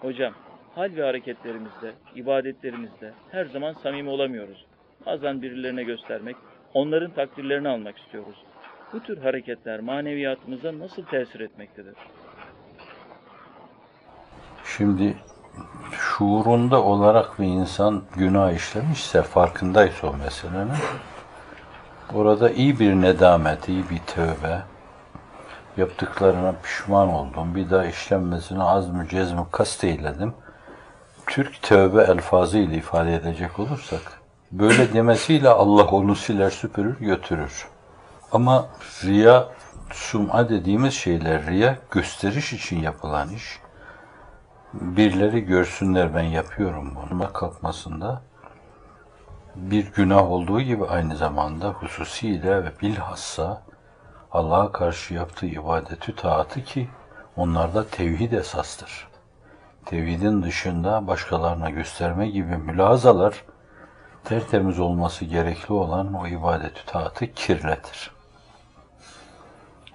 Hocam, hal ve hareketlerimizde, ibadetlerimizde her zaman samimi olamıyoruz. Bazen birilerine göstermek, onların takdirlerini almak istiyoruz. Bu tür hareketler maneviyatımıza nasıl tesir etmektedir? Şimdi şuurunda olarak bir insan günah işlemişse, farkındaysa o meselenin, orada iyi bir nedamet, iyi bir tövbe, yaptıklarına pişman oldum, bir daha işlenmesine az mı cezmi kast eyledim. Türk tövbe elfazı ile ifade edecek olursak, böyle demesiyle Allah onu siler süpürür götürür. Ama riya, sum'a dediğimiz şeyler, riya gösteriş için yapılan iş. Birileri görsünler ben yapıyorum bunu kalkmasında bir günah olduğu gibi aynı zamanda hususiyle ve bilhassa Allah'a karşı yaptığı ibadetü taatı ki onlarda tevhid esastır. Tevhidin dışında başkalarına gösterme gibi mülazalar tertemiz olması gerekli olan o ibadetü taatı kirletir.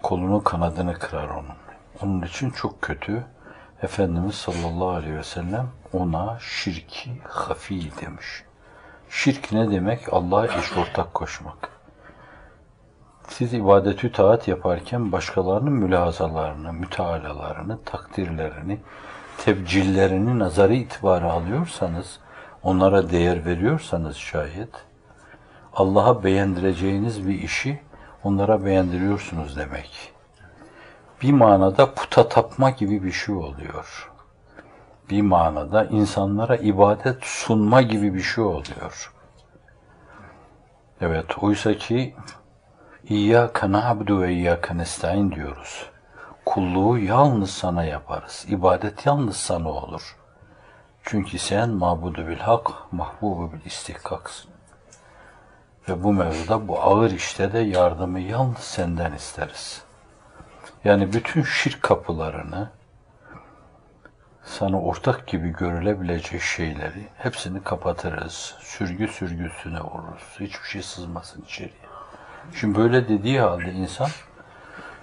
Kolunu kanadını kırar onun. Onun için çok kötü. Efendimiz sallallahu aleyhi ve sellem ona şirki hafi demiş. Şirk ne demek? Allah'a eş ortak koşmak. Siz ibadetü taat yaparken başkalarının mülahazalarını, mütealalarını, takdirlerini, tebcillerini nazarı itibara alıyorsanız, onlara değer veriyorsanız şayet, Allah'a beğendireceğiniz bir işi onlara beğendiriyorsunuz demek. Bir manada puta tapma gibi bir şey oluyor. Bir manada insanlara ibadet sunma gibi bir şey oluyor. Evet, oysa ki İyyâke na'budu ve iyyâke nestaîn diyoruz. Kulluğu yalnız sana yaparız. İbadet yalnız sana olur. Çünkü sen mabudu bil hak, mahbubu bil istihkaksın. Ve bu mevzuda bu ağır işte de yardımı yalnız senden isteriz. Yani bütün şirk kapılarını, sana ortak gibi görülebilecek şeyleri hepsini kapatırız. Sürgü sürgüsüne vururuz. Hiçbir şey sızmasın içeriye. Şimdi böyle dediği halde insan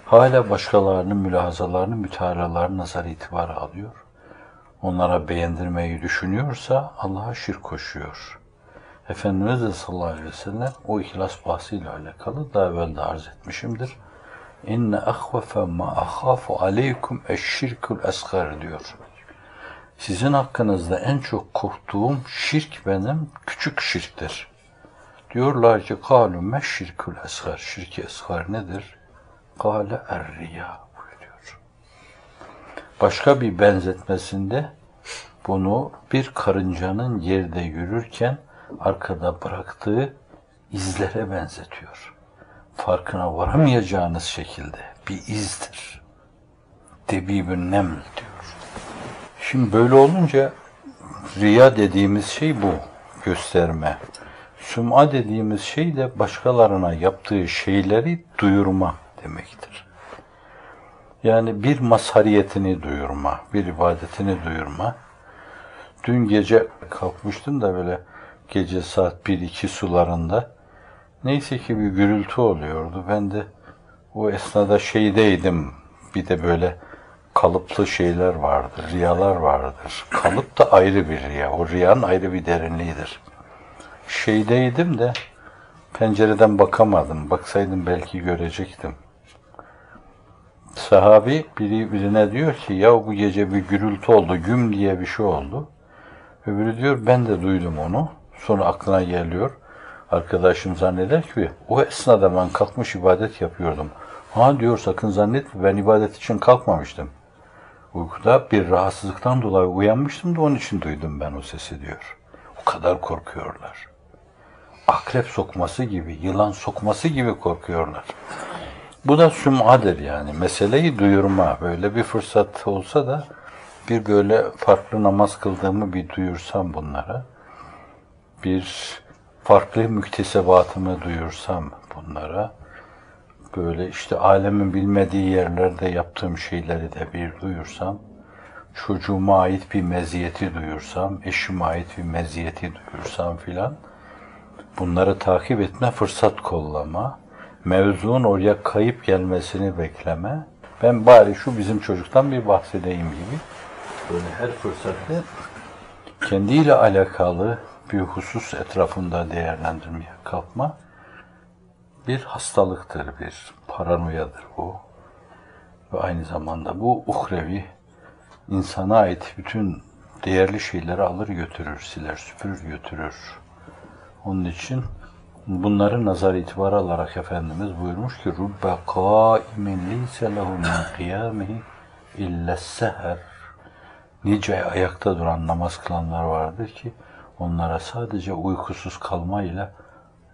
hala başkalarının mülahazalarını, mütealalarını nazar itibarı alıyor. Onlara beğendirmeyi düşünüyorsa Allah'a şirk koşuyor. Efendimiz de sallallahu aleyhi ve sellem o ihlas bahsiyle alakalı daha evvel de arz etmişimdir. İnne ahvefe ma ahafu aleykum eşşirkul esgar diyor. Sizin hakkınızda en çok korktuğum şirk benim küçük şirktir. Diyorlar ki kalu meşşirkül esgar. Şirki esgar nedir? Kale erriya buyuruyor. Başka bir benzetmesinde bunu bir karıncanın yerde yürürken arkada bıraktığı izlere benzetiyor. Farkına varamayacağınız şekilde bir izdir. Debibün neml diyor. Şimdi böyle olunca riya dediğimiz şey bu. Gösterme. Süm'a dediğimiz şey de başkalarına yaptığı şeyleri duyurma demektir. Yani bir mazhariyetini duyurma, bir ibadetini duyurma. Dün gece kalkmıştım da böyle gece saat 1-2 sularında neyse ki bir gürültü oluyordu. Ben de o esnada şeydeydim. Bir de böyle kalıplı şeyler vardır, riyalar vardır. Kalıp da ayrı bir riya. O riyanın ayrı bir derinliğidir. Şeydeydim de pencereden bakamadım. Baksaydım belki görecektim. Sahabi biri birine diyor ki ya bu gece bir gürültü oldu, güm diye bir şey oldu. Öbürü diyor ben de duydum onu. Sonra aklına geliyor. Arkadaşım zanneder ki o esnada ben kalkmış ibadet yapıyordum. Ha diyor sakın zannetme ben ibadet için kalkmamıştım. Uykuda bir rahatsızlıktan dolayı uyanmıştım da onun için duydum ben o sesi diyor. O kadar korkuyorlar. Akrep sokması gibi, yılan sokması gibi korkuyorlar. Bu da süm'adır yani. Meseleyi duyurma. Böyle bir fırsat olsa da bir böyle farklı namaz kıldığımı bir duyursam bunlara. Bir farklı müktesebatımı duyursam bunlara. Böyle işte alemin bilmediği yerlerde yaptığım şeyleri de bir duyursam. Çocuğuma ait bir meziyeti duyursam, eşime ait bir meziyeti duyursam filan. Bunları takip etme, fırsat kollama mevzuun oraya kayıp gelmesini bekleme. Ben bari şu bizim çocuktan bir bahsedeyim gibi. böyle her fırsatta kendiyle alakalı bir husus etrafında değerlendirmeye kalkma bir hastalıktır, bir paranoyadır bu. Ve aynı zamanda bu uhrevi, insana ait bütün değerli şeyleri alır götürür, siler süpürür götürür. Onun için bunları nazar itibar alarak Efendimiz buyurmuş ki rubbe kaimin leyse lehu min kıyamihi illa seher nice ayakta duran namaz kılanlar vardır ki onlara sadece uykusuz kalmayla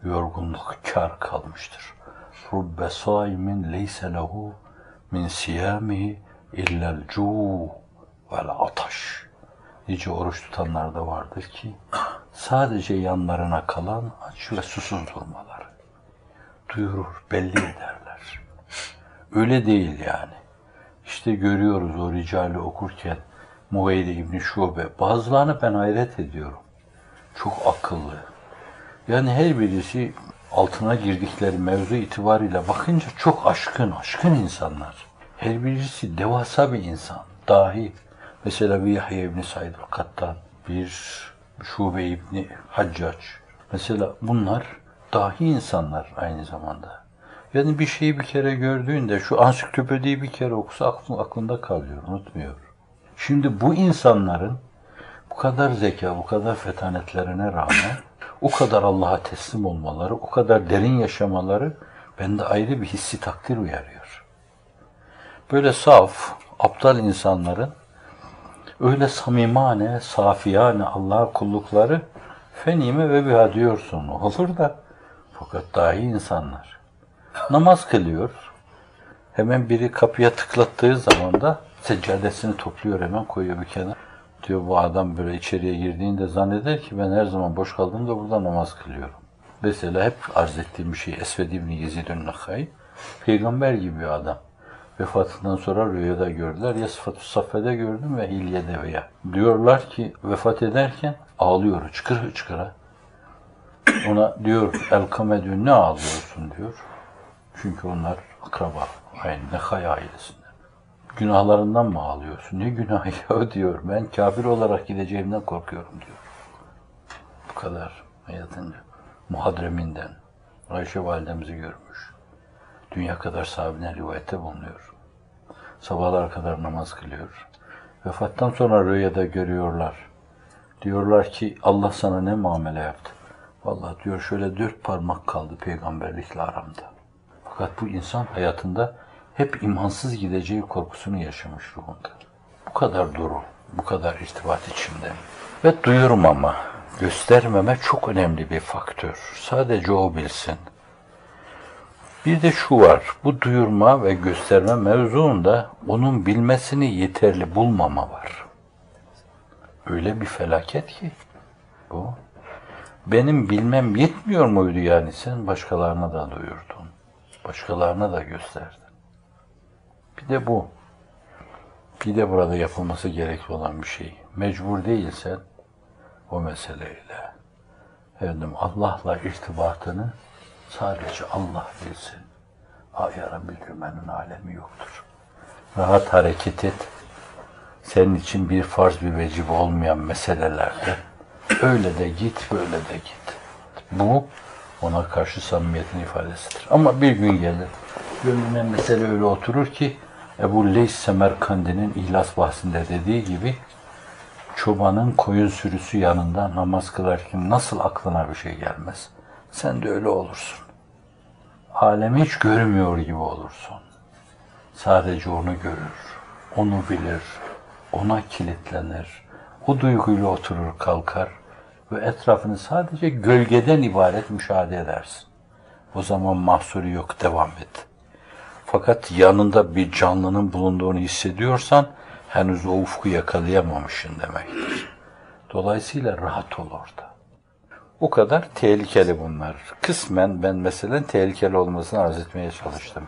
yorgunluk kar kalmıştır. Rubbe saimin leyse lehu min siyamihi illel cu vel ataş. Nice oruç tutanlar da vardır ki sadece yanlarına kalan aç ve susuz durmaları. Duyurur, belli ederler. Öyle değil yani. İşte görüyoruz o ricali okurken Muveyde İbni Şube. Bazılarını ben hayret ediyorum. Çok akıllı. Yani her birisi altına girdikleri mevzu itibariyle bakınca çok aşkın, aşkın insanlar. Her birisi devasa bir insan, dahi. Mesela bir Yahya İbni Said Kattan, bir Şube İbni Haccac. Mesela bunlar dahi insanlar aynı zamanda. Yani bir şeyi bir kere gördüğünde şu ansiklopediyi bir kere okusa aklın, aklında kalıyor, unutmuyor. Şimdi bu insanların bu kadar zeka, bu kadar fetanetlerine rağmen o kadar Allah'a teslim olmaları, o kadar derin yaşamaları bende ayrı bir hissi takdir uyarıyor. Böyle saf, aptal insanların öyle samimane, safiyane Allah'a kullukları fenime ve biha diyorsun. Olur da fakat dahi insanlar. Namaz kılıyor. Hemen biri kapıya tıklattığı zaman da seccadesini topluyor hemen koyuyor bir kenara. Diyor bu adam böyle içeriye girdiğinde zanneder ki ben her zaman boş kaldığımda burada namaz kılıyorum. Mesela hep arz ettiğim şey Esved İbni Yezid'ün Nakhay. Peygamber gibi bir adam. Vefatından sonra rüyada gördüler. Ya sıfat saffede gördüm ve hilyede veya. Diyorlar ki vefat ederken ağlıyor hıçkır hıçkıra. Ona diyor Elkame diyor ne ağlıyorsun diyor. Çünkü onlar akraba. Aynı Nekhay ailesinden. Günahlarından mı ağlıyorsun? Ne günah ya diyor. Ben kafir olarak gideceğimden korkuyorum diyor. Bu kadar hayatınca. Muhadreminden. Ayşe validemizi görmüş. Dünya kadar sahabine rivayette bulunuyor. Sabahlar kadar namaz kılıyor. Vefattan sonra rüyada görüyorlar. Diyorlar ki Allah sana ne muamele yaptı? Vallahi diyor şöyle dört parmak kaldı peygamberlikle aramda. Fakat bu insan hayatında hep imansız gideceği korkusunu yaşamış ruhunda. Bu kadar duru, bu kadar irtibat içinde. Ve duyurum ama göstermeme çok önemli bir faktör. Sadece o bilsin. Bir de şu var, bu duyurma ve gösterme mevzuunda onun bilmesini yeterli bulmama var. Öyle bir felaket ki bu. Benim bilmem yetmiyor muydu yani sen başkalarına da duyurdun. Başkalarına da gösterdin. Bir de bu. Bir de burada yapılması gerekli olan bir şey. Mecbur değilsen o meseleyle efendim Allah'la irtibatını sadece Allah bilsin. Ayara bildirmenin alemi yoktur. Rahat hareket et. Senin için bir farz bir vecib olmayan meselelerde öyle de git, böyle de git. Bu ona karşı samimiyetin ifadesidir. Ama bir gün gelir. Gönlüne mesele öyle oturur ki Ebu Leys Semerkandi'nin İhlas bahsinde dediği gibi çobanın koyun sürüsü yanında namaz kılarken nasıl aklına bir şey gelmez. Sen de öyle olursun. Alemi hiç görmüyor gibi olursun. Sadece onu görür, onu bilir, ona kilitlenir. O duyguyla oturur kalkar ve etrafını sadece gölgeden ibaret müşahede edersin. O zaman mahsuru yok, devam et. Fakat yanında bir canlının bulunduğunu hissediyorsan henüz o ufku yakalayamamışsın demektir. Dolayısıyla rahat ol orada. O kadar tehlikeli bunlar. Kısmen ben mesela tehlikeli olmasını arz etmeye çalıştım.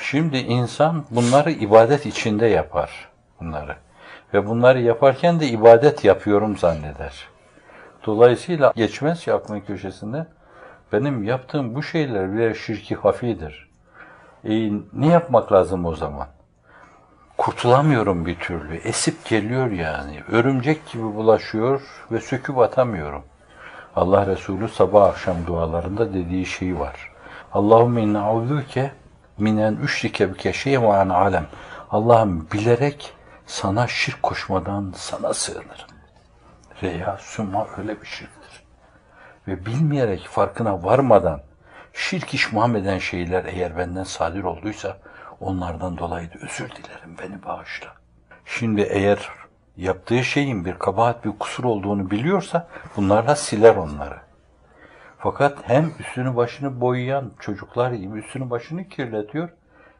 Şimdi insan bunları ibadet içinde yapar bunları. Ve bunları yaparken de ibadet yapıyorum zanneder. Dolayısıyla geçmez ki aklın köşesinde benim yaptığım bu şeyler birer şirki hafidir. E, ne yapmak lazım o zaman? kurtulamıyorum bir türlü. Esip geliyor yani. Örümcek gibi bulaşıyor ve söküp atamıyorum. Allah Resulü sabah akşam dualarında dediği şey var. Allahümme inne avduke minen üşrike bike şeyen an alem. Allah'ım bilerek sana şirk koşmadan sana sığınırım. Reya, summa öyle bir şirktir. Ve bilmeyerek farkına varmadan şirk işmam eden şeyler eğer benden sadir olduysa onlardan dolayı da özür dilerim beni bağışla. Şimdi eğer yaptığı şeyin bir kabahat bir kusur olduğunu biliyorsa bunlarla siler onları. Fakat hem üstünü başını boyayan çocuklar gibi üstünü başını kirletiyor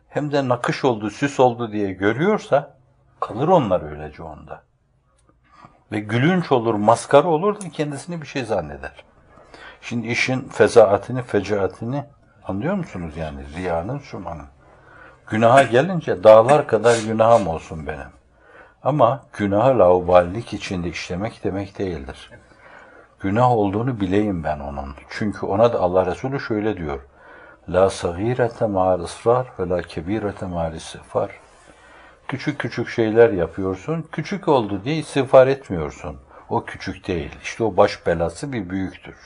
hem de nakış oldu, süs oldu diye görüyorsa kalır onlar öylece onda. Ve gülünç olur, maskara olur da kendisini bir şey zanneder. Şimdi işin fezaatini, fecaatini anlıyor musunuz yani? Riyanın, şumanın. Günaha gelince dağlar kadar günahım olsun benim. Ama günahı laubalilik içinde işlemek demek değildir. Günah olduğunu bileyim ben onun. Çünkü ona da Allah Resulü şöyle diyor. La sagirete ma'al ısrar ve la kebirete ma'al istiğfar. Küçük küçük şeyler yapıyorsun. Küçük oldu diye istiğfar etmiyorsun. O küçük değil. İşte o baş belası bir büyüktür.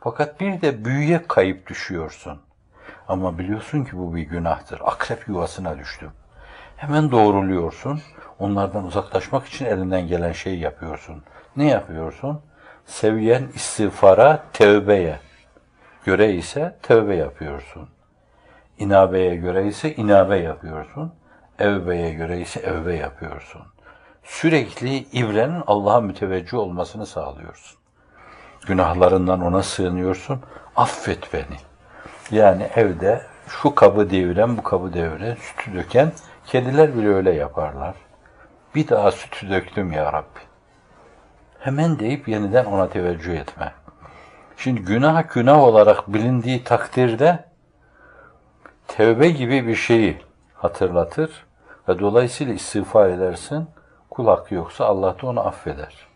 Fakat bir de büyüye kayıp düşüyorsun. Ama biliyorsun ki bu bir günahtır. Akrep yuvasına düştüm. Hemen doğruluyorsun. Onlardan uzaklaşmak için elinden gelen şeyi yapıyorsun. Ne yapıyorsun? Seviyen istiğfara, tevbeye göre ise tevbe yapıyorsun. İnabeye göre ise inabe yapıyorsun. Evbeye göre ise evbe yapıyorsun. Sürekli ibrenin Allah'a müteveccih olmasını sağlıyorsun. Günahlarından ona sığınıyorsun. Affet beni. Yani evde şu kabı deviren, bu kabı deviren, sütü döken kediler bile öyle yaparlar. Bir daha sütü döktüm ya Rabbi. Hemen deyip yeniden ona teveccüh etme. Şimdi günah günah olarak bilindiği takdirde tevbe gibi bir şeyi hatırlatır ve dolayısıyla istiğfar edersin. Kul hakkı yoksa Allah da onu affeder.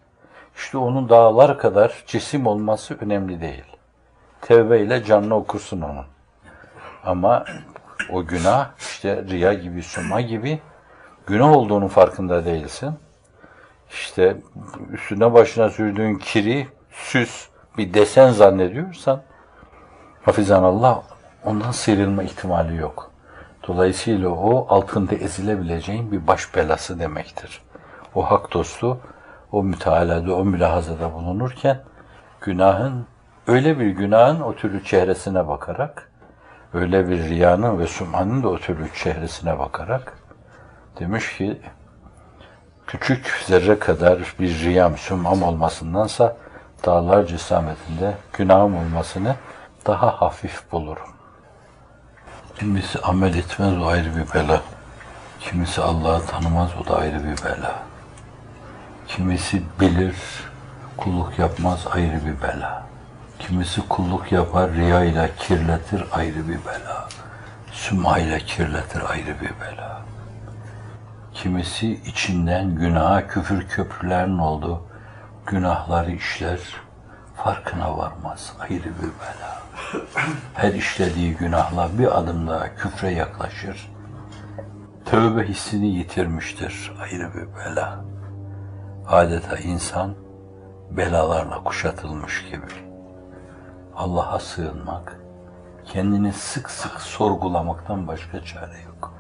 İşte onun dağlar kadar cisim olması önemli değil. Tevbe canını okursun onun. Ama o günah işte riya gibi, suma gibi günah olduğunun farkında değilsin. İşte üstüne başına sürdüğün kiri, süs, bir desen zannediyorsan hafizan Allah ondan sıyrılma ihtimali yok. Dolayısıyla o altında ezilebileceğin bir baş belası demektir. O hak dostu o mütealada, o mülahazada bulunurken günahın, öyle bir günahın o türlü çehresine bakarak, öyle bir riyanın ve sumanın da o türlü çehresine bakarak demiş ki küçük zerre kadar bir riyam, sumam olmasındansa dağlar cesametinde günahım olmasını daha hafif bulurum. Kimisi amel etmez o ayrı bir bela. Kimisi Allah'ı tanımaz o da ayrı bir bela. Kimisi bilir, kulluk yapmaz ayrı bir bela. Kimisi kulluk yapar, riya ile kirletir ayrı bir bela. Süma ile kirletir ayrı bir bela. Kimisi içinden günaha, küfür köprülerin oldu, günahları işler, farkına varmaz ayrı bir bela. Her işlediği günahla bir adım daha küfre yaklaşır. Tövbe hissini yitirmiştir ayrı bir bela adeta insan belalarla kuşatılmış gibi. Allah'a sığınmak, kendini sık sık sorgulamaktan başka çare yok.